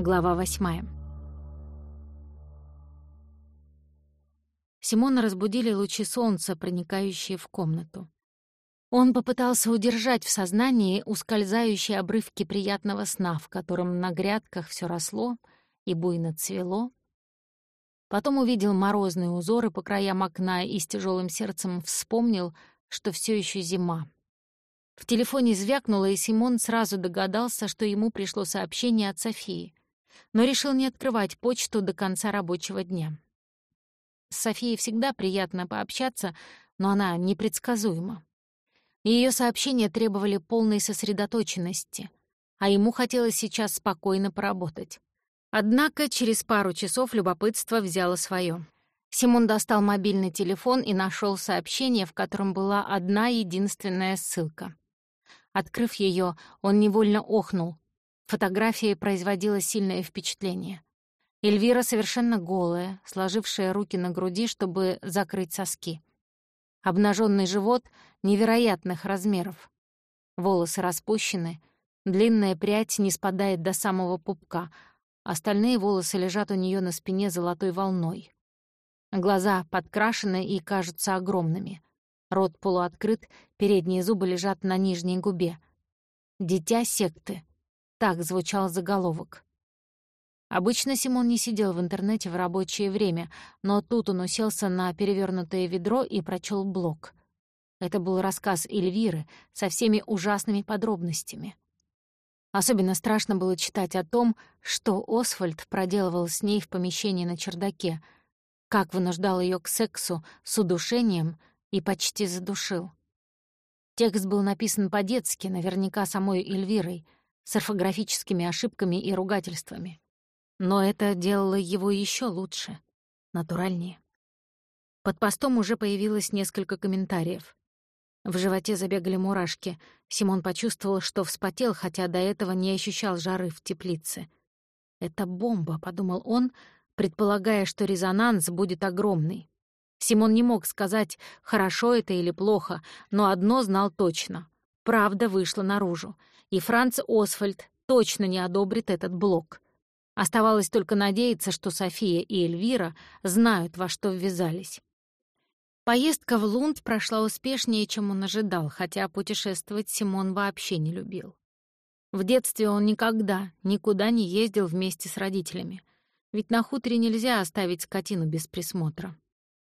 Глава восьмая. Симона разбудили лучи солнца, проникающие в комнату. Он попытался удержать в сознании ускользающие обрывки приятного сна, в котором на грядках все росло и буйно цвело. Потом увидел морозные узоры по краям окна и с тяжелым сердцем вспомнил, что все еще зима. В телефоне звякнуло, и Симон сразу догадался, что ему пришло сообщение от Софии, но решил не открывать почту до конца рабочего дня. С Софией всегда приятно пообщаться, но она непредсказуема. Ее сообщения требовали полной сосредоточенности, а ему хотелось сейчас спокойно поработать. Однако через пару часов любопытство взяло свое. Симон достал мобильный телефон и нашел сообщение, в котором была одна единственная ссылка. Открыв ее, он невольно охнул. Фотография производила сильное впечатление. Эльвира совершенно голая, сложившая руки на груди, чтобы закрыть соски. Обнаженный живот невероятных размеров. Волосы распущены, длинная прядь не спадает до самого пупка, остальные волосы лежат у нее на спине золотой волной. Глаза подкрашены и кажутся огромными. Рот полуоткрыт, передние зубы лежат на нижней губе. «Дитя секты». Так звучал заголовок. Обычно Симон не сидел в интернете в рабочее время, но тут он уселся на перевернутое ведро и прочел блог. Это был рассказ Эльвиры со всеми ужасными подробностями. Особенно страшно было читать о том, что Освальд проделывал с ней в помещении на чердаке, как вынуждал ее к сексу с удушением и почти задушил. Текст был написан по-детски, наверняка самой Эльвирой, с орфографическими ошибками и ругательствами. Но это делало его еще лучше, натуральнее. Под постом уже появилось несколько комментариев. В животе забегали мурашки. Симон почувствовал, что вспотел, хотя до этого не ощущал жары в теплице. «Это бомба», — подумал он, предполагая, что резонанс будет огромный. Симон не мог сказать, хорошо это или плохо, но одно знал точно. Правда вышла наружу, и Франц Освальд точно не одобрит этот блок. Оставалось только надеяться, что София и Эльвира знают, во что ввязались. Поездка в Лунд прошла успешнее, чем он ожидал, хотя путешествовать Симон вообще не любил. В детстве он никогда, никуда не ездил вместе с родителями, ведь на хуторе нельзя оставить скотину без присмотра.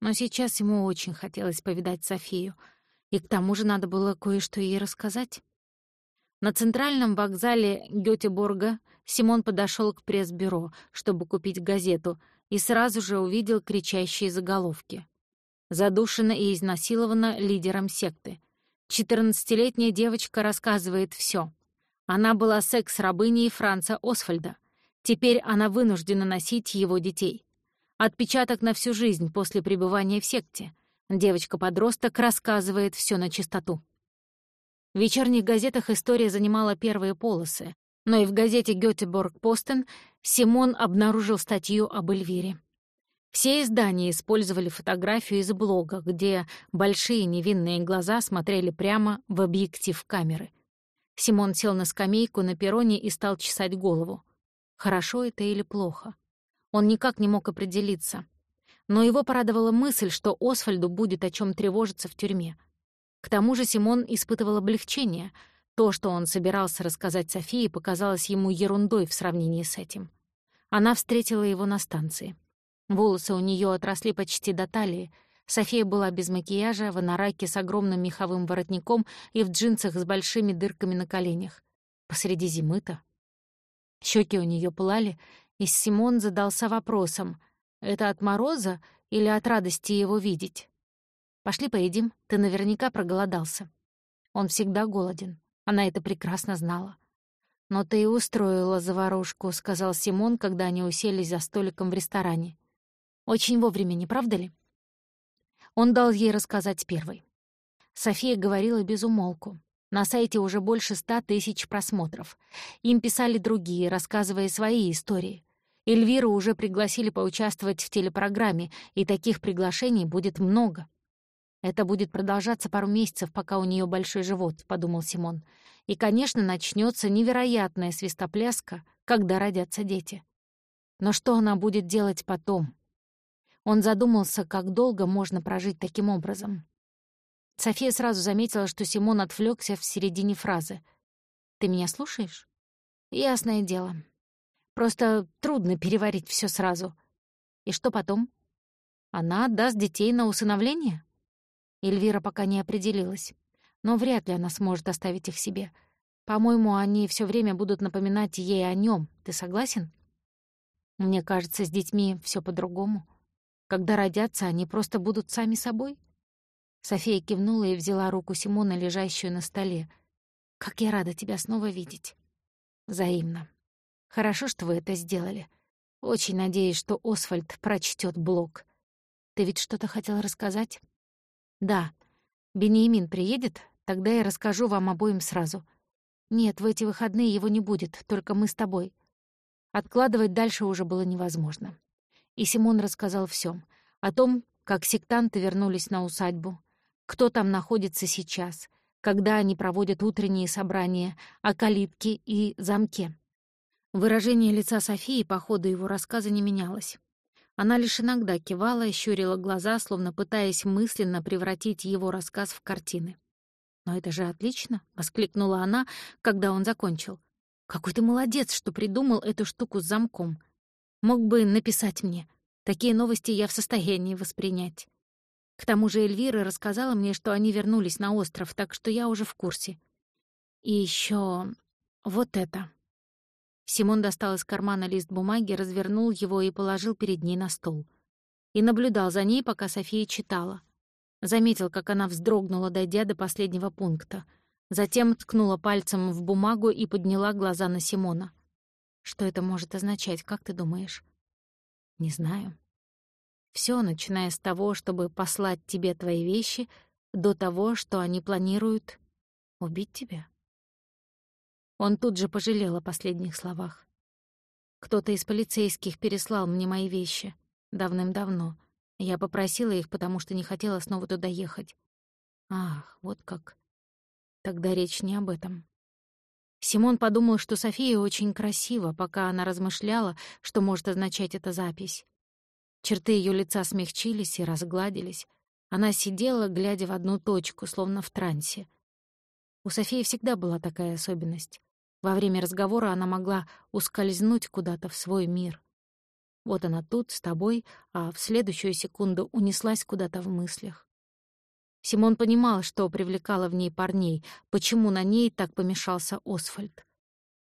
Но сейчас ему очень хотелось повидать Софию, и к тому же надо было кое-что ей рассказать. На центральном вокзале Гётеборга Симон подошел к пресс-бюро, чтобы купить газету, и сразу же увидел кричащие заголовки. Задушена и изнасилована лидером секты. 14-летняя девочка рассказывает все. Она была секс-рабыней Франца Освальда. Теперь она вынуждена носить его детей. Отпечаток на всю жизнь после пребывания в секте. Девочка-подросток рассказывает все на чистоту. В вечерних газетах история занимала первые полосы, но и в газете «Гётеборг-Постен» Симон обнаружил статью об Эльвире. Все издания использовали фотографию из блога, где большие невинные глаза смотрели прямо в объектив камеры. Симон сел на скамейку на перроне и стал чесать голову. Хорошо это или плохо? Он никак не мог определиться. Но его порадовала мысль, что Освальду будет о чем тревожиться в тюрьме — к тому же Симон испытывал облегчение. То, что он собирался рассказать Софии, показалось ему ерундой в сравнении с этим. Она встретила его на станции. Волосы у нее отросли почти до талии. София была без макияжа, в анараке с огромным меховым воротником и в джинсах с большими дырками на коленях. Посреди зимы-то. Щеки у нее пылали, и Симон задался вопросом, это от мороза или от радости его видеть? Пошли поедим, ты наверняка проголодался. Он всегда голоден, она это прекрасно знала. «Но ты и устроила заварушку», — сказал Симон, когда они уселись за столиком в ресторане. «Очень вовремя, не правда ли?» Он дал ей рассказать первой. София говорила без умолку. На сайте уже больше ста тысяч просмотров. Им писали другие, рассказывая свои истории. Эльвиру уже пригласили поучаствовать в телепрограмме, и таких приглашений будет много. Это будет продолжаться пару месяцев, пока у нее большой живот, подумал Симон. И, конечно, начнется невероятная свистопляска, когда родятся дети. Но что она будет делать потом? Он задумался, как долго можно прожить таким образом. София сразу заметила, что Симон отвлекся в середине фразы. «Ты меня слушаешь?» «Ясное дело. Просто трудно переварить все сразу. И что потом? Она отдаст детей на усыновление?» Эльвира пока не определилась. Но вряд ли она сможет оставить их себе. По-моему, они все время будут напоминать ей о нем. Ты согласен? Мне кажется, с детьми все по-другому. Когда родятся, они просто будут сами собой. София кивнула и взяла руку Симона, лежащую на столе. «Как я рада тебя снова видеть!» «Взаимно. Хорошо, что вы это сделали. Очень надеюсь, что Освальд прочтет блог. Ты ведь что-то хотел рассказать?» «Да. Бениамин приедет? Тогда я расскажу вам обоим сразу. Нет, в эти выходные его не будет, только мы с тобой». Откладывать дальше уже было невозможно. И Симон рассказал всё. О том, как сектанты вернулись на усадьбу, кто там находится сейчас, когда они проводят утренние собрания, о калитке и замке. Выражение лица Софии по ходу его рассказа не менялось. Она лишь иногда кивала и щурила глаза, словно пытаясь мысленно превратить его рассказ в картины. «Но это же отлично!» — воскликнула она, когда он закончил. «Какой ты молодец, что придумал эту штуку с замком. Мог бы написать мне. Такие новости я в состоянии воспринять. К тому же Эльвира рассказала мне, что они вернулись на остров, так что я уже в курсе. И еще вот это». Симон достал из кармана лист бумаги, развернул его и положил перед ней на стол. И наблюдал за ней, пока София читала. Заметил, как она вздрогнула, дойдя до последнего пункта. Затем ткнула пальцем в бумагу и подняла глаза на Симона. «Что это может означать, как ты думаешь?» «Не знаю. Все, начиная с того, чтобы послать тебе твои вещи, до того, что они планируют убить тебя». Он тут же пожалел о последних словах. Кто-то из полицейских переслал мне мои вещи. Давным-давно. Я попросила их, потому что не хотела снова туда ехать. Ах, вот как. Тогда речь не об этом. Симон подумал, что София очень красива, пока она размышляла, что может означать эта запись. Черты ее лица смягчились и разгладились. Она сидела, глядя в одну точку, словно в трансе. У Софии всегда была такая особенность. Во время разговора она могла ускользнуть куда-то в свой мир. Вот она тут, с тобой, а в следующую секунду унеслась куда-то в мыслях. Симон понимал, что привлекало в ней парней, почему на ней так помешался Освальд.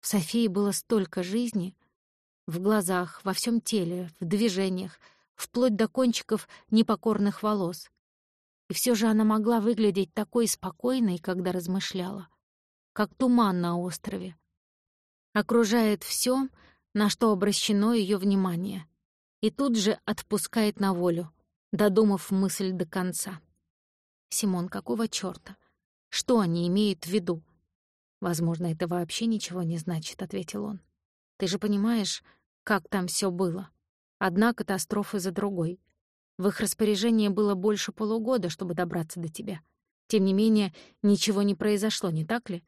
В Софии было столько жизни. В глазах, во всем теле, в движениях, вплоть до кончиков непокорных волос. И все же она могла выглядеть такой спокойной, когда размышляла как туман на острове. Окружает все, на что обращено ее внимание, и тут же отпускает на волю, додумав мысль до конца. «Симон, какого чёрта? Что они имеют в виду?» «Возможно, это вообще ничего не значит», — ответил он. «Ты же понимаешь, как там все было. Одна катастрофа за другой. В их распоряжении было больше полугода, чтобы добраться до тебя. Тем не менее, ничего не произошло, не так ли?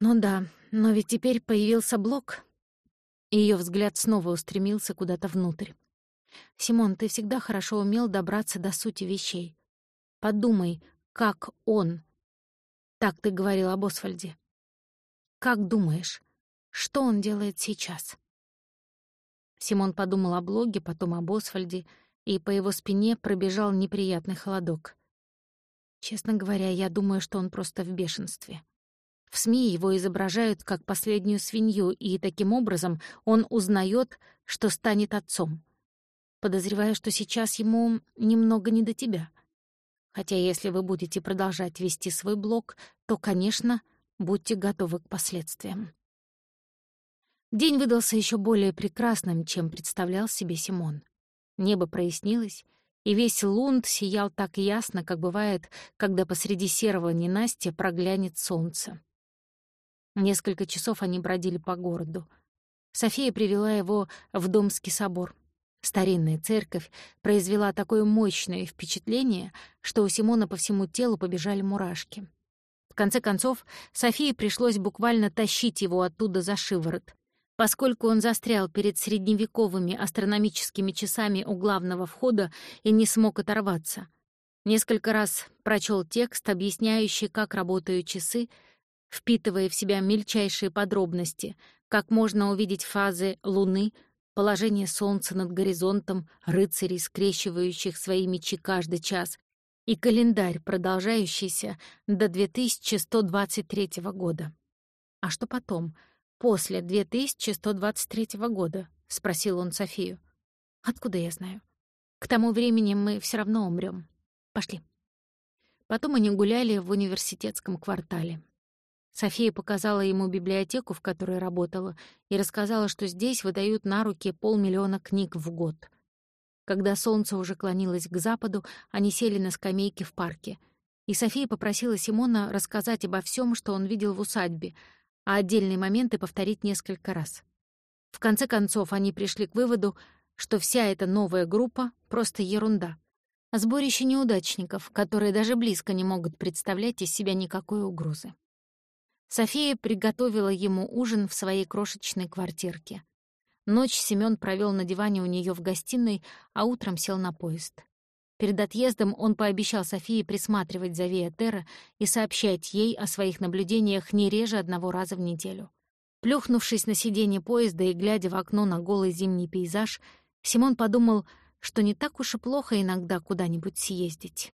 Ну да, но ведь теперь появился блок. Ее взгляд снова устремился куда-то внутрь. «Симон, ты всегда хорошо умел добраться до сути вещей. Подумай, как он...» Так ты говорил об Освальде. «Как думаешь, что он делает сейчас?» Симон подумал о блоге, потом об Освальде, и по его спине пробежал неприятный холодок. Честно говоря, я думаю, что он просто в бешенстве. В СМИ его изображают как последнюю свинью, и таким образом он узнает, что станет отцом. Подозреваю, что сейчас ему немного не до тебя. Хотя если вы будете продолжать вести свой блог, то, конечно, будьте готовы к последствиям. День выдался еще более прекрасным, чем представлял себе Симон. Небо прояснилось, и весь лунд сиял так ясно, как бывает, когда посреди серого ненастья проглянет солнце. Несколько часов они бродили по городу. София привела его в Домский собор. Старинная церковь произвела такое мощное впечатление, что у Симона по всему телу побежали мурашки. В конце концов, Софии пришлось буквально тащить его оттуда за шиворот, поскольку он застрял перед средневековыми астрономическими часами у главного входа и не смог оторваться. Несколько раз прочел текст, объясняющий, как работают часы, впитывая в себя мельчайшие подробности, как можно увидеть фазы Луны — положение солнца над горизонтом, рыцарей, скрещивающих свои мечи каждый час, и календарь, продолжающийся до 2123 года. «А что потом, после 2123 года?» — спросил он Софию. «Откуда я знаю? К тому времени мы все равно умрем. Пошли». Потом они гуляли в университетском квартале. София показала ему библиотеку, в которой работала, и рассказала, что здесь выдают на руки полмиллиона книг в год. Когда солнце уже клонилось к западу, они сели на скамейке в парке. И София попросила Симона рассказать обо всем, что он видел в усадьбе, а отдельные моменты повторить несколько раз. В конце концов, они пришли к выводу, что вся эта новая группа — просто ерунда. Сборище неудачников, которые даже близко не могут представлять из себя никакой угрозы. София приготовила ему ужин в своей крошечной квартирке. Ночь Семён провёл на диване у неё в гостиной, а утром сел на поезд. Перед отъездом он пообещал Софии присматривать за Виатера и сообщать ей о своих наблюдениях не реже одного раза в неделю. Плюхнувшись на сиденье поезда и глядя в окно на голый зимний пейзаж, Симон подумал, что не так уж и плохо иногда куда-нибудь съездить.